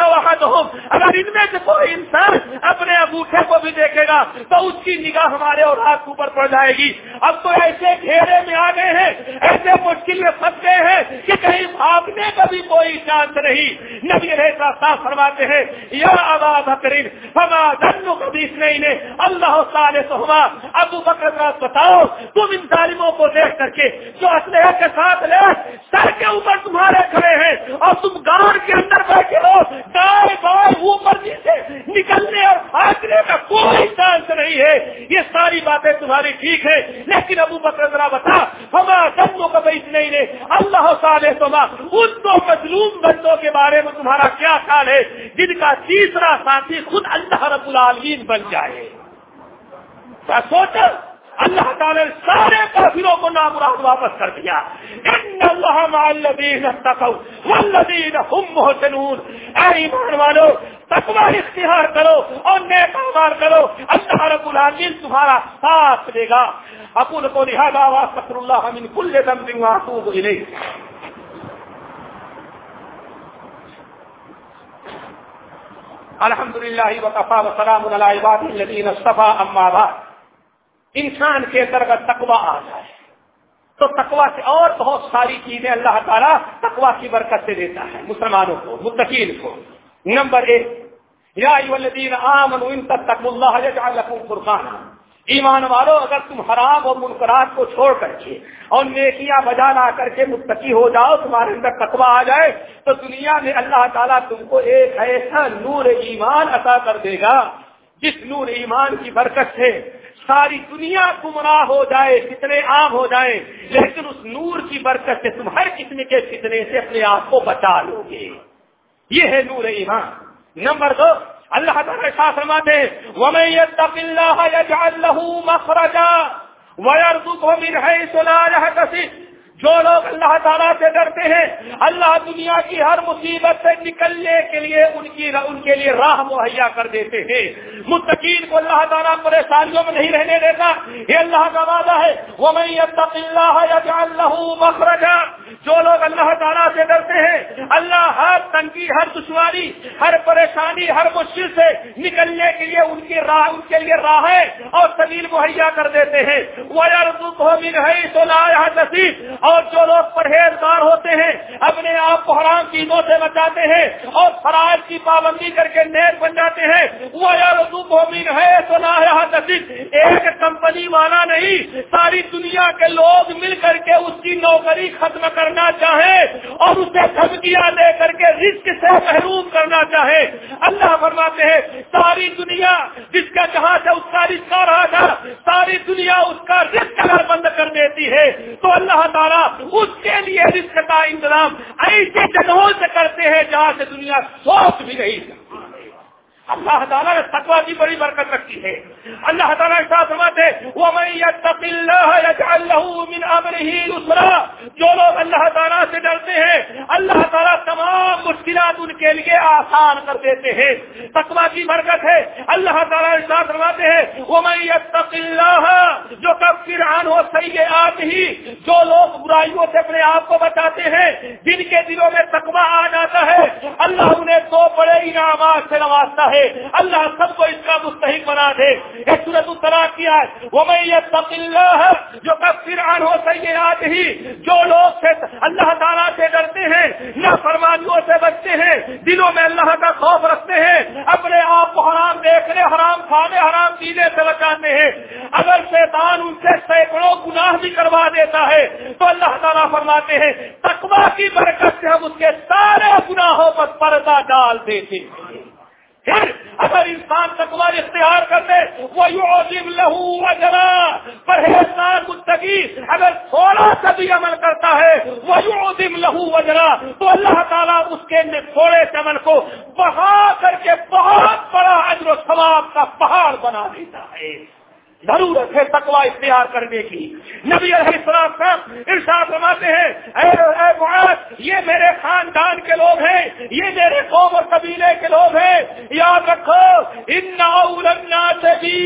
اگر ان میں سے کوئی انسان اپنے انگوٹھے کو بھی دیکھے گا، تو اس کی نگاہ ہمارے اور ہاتھ اوپر پڑ جائے گی۔ اب تو ایسے گھیرے میں آ گئے ہیں، ایسے مشکل میں پھنس گئے ہیں کہ کہیں بھاگنے کا بھی کوئی چانس نہیں۔ نبی رہتا صاف فرماتے ہیں، یا ابا بکرین ہما دنو کبھی نہیں نے اللہ تعالی تو ہوا ابو بکر بتاؤ، تم ان ظالموں کو دیکھ کر کے جو اسلحے کے ساتھ لے سر کے اوپر تمہارے کھڑے ہیں اور تم گاؤں کے اندر بیٹھے ہو، دائیں بائیں اوپر نیچے نکلنے اور بھاگنے کا کوئی چانس نہیں ہے۔ یہ ساری باتیں تمہاری ٹھیک ہے لیکن ابو بکر ذرا بتا ہمارا سبوں کا بیچ نہیں لے اللہ صالح تما ان دو مظلوم بندوں کے بارے میں تمہارا کیا خیال ہے؟ جن کا تیسرا ساتھی خود اللہ رب العالمین بن جائے۔ سوچ اللہ تعالی نے سارے کافروں کو نامراد واپس کر دیا۔ ان اللہ مع الذین اتقوا والذین هم محسنون۔ اے ایمان والو، تقوی اختیار کرو اور نیک اعمال کرو۔ اللہ رب العالمین تمہارا ساتھ دے گا۔ اقول قولی هذا واستغفر الله من كل ذنب واتوب الیہ۔ الحمد للہ وقفا وسلام علی عباد الذین اصطفى اما بعد۔ انسان کے انترگت تقوا آ جائے، تو تقوا سے اور بہت ساری چیزیں اللہ تعالیٰ تقوا کی برکت سے دیتا ہے، مسلمانوں کو، متقین کو۔ نمبر ایک، یا تک اللہ فرقان ایمان والو، اگر تم حرام اور منقرات کو چھوڑ کر کے اور نیکیاں بجا لا کر کے متقی ہو جاؤ، تمہارے اندر تقوا آ جائے، تو دنیا میں اللہ تعالیٰ تم کو ایک ایسا نور ایمان عطا کر دے گا، جس نور ایمان کی برکت سے ساری دنیا گمراہ ہو جائے کتنے عام ہو جائیں، لیکن اس نور کی برکت سے تم ہر قسم کے فتنے سے اپنے آپ کو بچا لو گے۔ یہ ہے نور ایمان۔ نمبر دو، اللہ تعالیٰ شاہ فرماتے وَمَن يَتَّقِ اللَّهَ يَجْعَلْ لَهُ مَخْرَجًا وَيَرْزُقْهُ مِنْ حَيْثُ لَا يَحْتَسِبُ۔ جو لوگ اللہ تعالیٰ سے ڈرتے ہیں، اللہ دنیا کی ہر مصیبت سے نکلنے کے لیے ان کی ان کے لیے راہ مہیا کر دیتے ہیں۔ متقین کو اللہ تعالیٰ پریشانیوں میں نہیں رہنے دیتا۔ یہ اللہ کا وعدہ ہے۔ وہ میں اللہ مخرجا۔ جو لوگ اللہ تعالیٰ سے ڈرتے ہیں، اللہ ہر تنگی، ہر دشواری، ہر پریشانی، ہر مشکل سے نکلنے کے لیے ان کی راہ ان کے لیے راہ اور سبیل مہیا کر دیتے ہیں۔ وہ یار تو نصیب اور جو لوگ پرہیزگار ہوتے ہیں، اپنے آپ کو حرام چیزوں سے بچاتے ہیں اور فرائض کی پابندی کر کے نیک بن جاتے ہیں۔ وہ یار مومن ہے تو نہ ایک کمپنی والا نہیں، ساری دنیا کے لوگ مل کر کے اس کی نوکری ختم کرنا چاہے اور اسے دھمکیاں دے کر کے رسک سے محروم کرنا چاہے اللہ فرماتے ہیں، ساری دنیا جس کا جہاں سے اس کا رشتہ رہا تھا، ساری دنیا اس کا رسک اگر بند کر دیتی ہے، تو اللہ تعالیٰ اس کے لیے رزق کا انتظام ایسی جگہوں سے کرتے ہیں جہاں سے دنیا سوچ بھی نہیں اللہ تعالیٰ نے تقوا کی بڑی برکت رکھی ہے۔ اللہ تعالیٰ کے ساتھ ہے وہ جو لوگ اللہ تعالیٰ سے ڈرتے ہیں، اللہ تعالیٰ تمام مشکلات ان کے لیے آسان کر دیتے ہیں۔ تقوا کی برکت ہے۔ اللہ تعالیٰ کے ساتھ سماتے ہیں وہ اللہ جو کب فرحان ہو، صحیح آپ ہی۔ جو لوگ برائیوں سے اپنے آپ کو بچاتے ہیں جن کے دلوں میں تقوا آ جاتا ہے۔ اللہ انہیں دو بڑے انعامات سے نوازتا ہے۔ اللہ سب کو اس کا مستحق بنا دے۔ ایک صورت الطلاق کیا وہ میں یہ اللہ جو کفر ہو سیات ہی۔ جو لوگ اللہ تعالیٰ سے ڈرتے ہیں نہ فرمانیوں سے بچتے ہیں، دلوں میں اللہ کا خوف رکھتے ہیں، اپنے آپ کو حرام دیکھنے، حرام کھانے، حرام پینے سے بچاتے ہیں۔ اگر شیطان ان سے سینکڑوں گناہ بھی کروا دیتا ہے، تو اللہ تعالیٰ فرماتے ہیں تقوا کی برکت سے ہم اس کے سارے گناہوں پر پردہ ڈال دیتے ہیں۔ پھر اگر انسان تقوار اختیار کر دے وہ یو لہو وجرا، پرہیزگار مستقی اگر تھوڑا سا بھی عمل کرتا ہے وہ یو لہو وجرا، تو اللہ تعالیٰ اس کے تھوڑے سے عمل کو بہا کر کے بہت بڑا اجر و ثواب کا پہاڑ بنا دیتا ہے۔ ضرورت ہے تقوا اختیار کرنے کی۔ نبی علیہ السلام ارشاد فرماتے ہیں، اے یہ میرے خاندان کے لوگ ہیں، یہ میرے قوم اور قبیلے کے لوگ ہیں۔ یاد رکھو ان اولنا سے بھی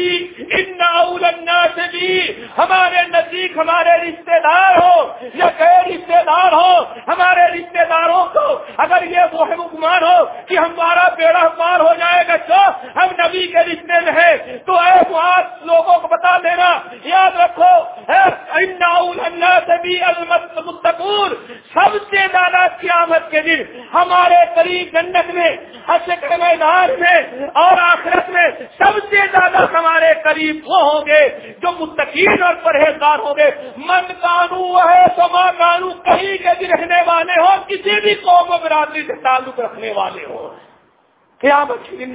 ان اولنا سے بھی ہمارے نزدیک ہمارے رشتے دار ہو یا غیر رشتے دار ہو ہمارے رشتے داروں کو اگر یہ وہ گمان ہو کہ ہمارا بیڑا پار ہو جائے گا تو ہم نبی کے رشتے میں ہیں تو اے معاذ لوگوں کو بتا دینا یاد رکھو مستقور سب سے زیادہ قیامت کے دن ہمارے قریب جنت میں کے میدان میں اور آخرت میں سب سے زیادہ ہمارے قریب وہ ہوں گے جو مستقین اور پرہیزگار ہوں گے من قانو ہے تو ماں قانو کہیں کے بھی رہنے والے ہو کسی بھی قوم و برادری سے تعلق رکھنے والے ہو قیامت کی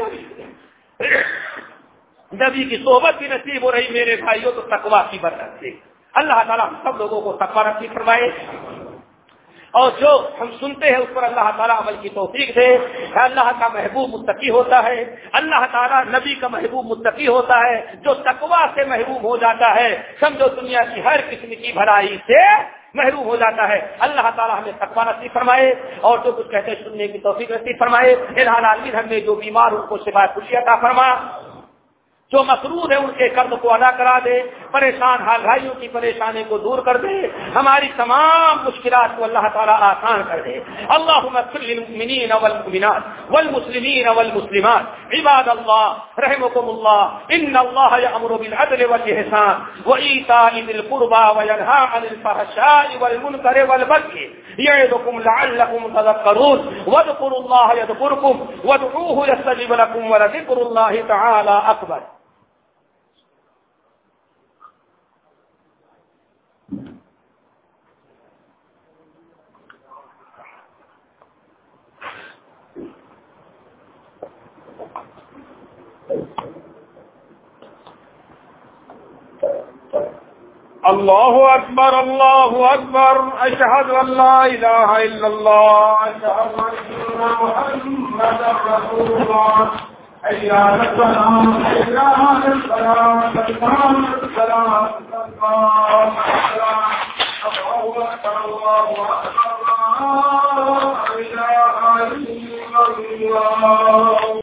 نبی کی صحبت بھی نصیب ہو رہی میرے بھائیوں، تو تقوا کی برکت سے۔ اللہ تعالیٰ ہم سب لوگوں کو تقوا نصیب فرمائے۔ اور جو ہم سنتے ہیں اس پر اللہ تعالیٰ عمل کی توفیق دے۔ اللہ کا محبوب متقی ہوتا ہے۔ اللہ تعالیٰ نبی کا محبوب متقی ہوتا ہے۔ جو تقوا سے محبوب ہو جاتا ہے۔ سمجھو دنیا کی ہر قسم کی بھلائی سے محروم ہو جاتا ہے۔ اللہ تعالیٰ ہمیں تقوا نصیب فرمائے اور جو کچھ کہتے سننے کی توفیق نصیب فرمائے۔ عالمین ہم نے جو بیمار ان کو سوائے خوشی عطا فرمایا جو مسرور ہے ان کے قرض کو ادا کرا دے۔ پریشان حال بھائیوں کی پریشانی کو دور کر دے، ہماری تمام مشکلات کو اللہ تعالیٰ آسان کر دے۔ اللہ للمؤمنین والمؤمنات والمسلمین والمسلمات۔ عباد اللہ رحمكم اللہ، ان اللہ یامر بالعدل والاحسان وایتاء ذی القربى وینھا عن الفحشاء والمنکر والبغي يعظكم لعلكم تذكرون واذكروا الله يذكركم وادعوه يستجب لكم ولذكر الله تعالى اكبر الله أكبر الله أكبر أشهد أن لا إله إلا محمد رسول الله حيا السلام السلام سلام السلام لا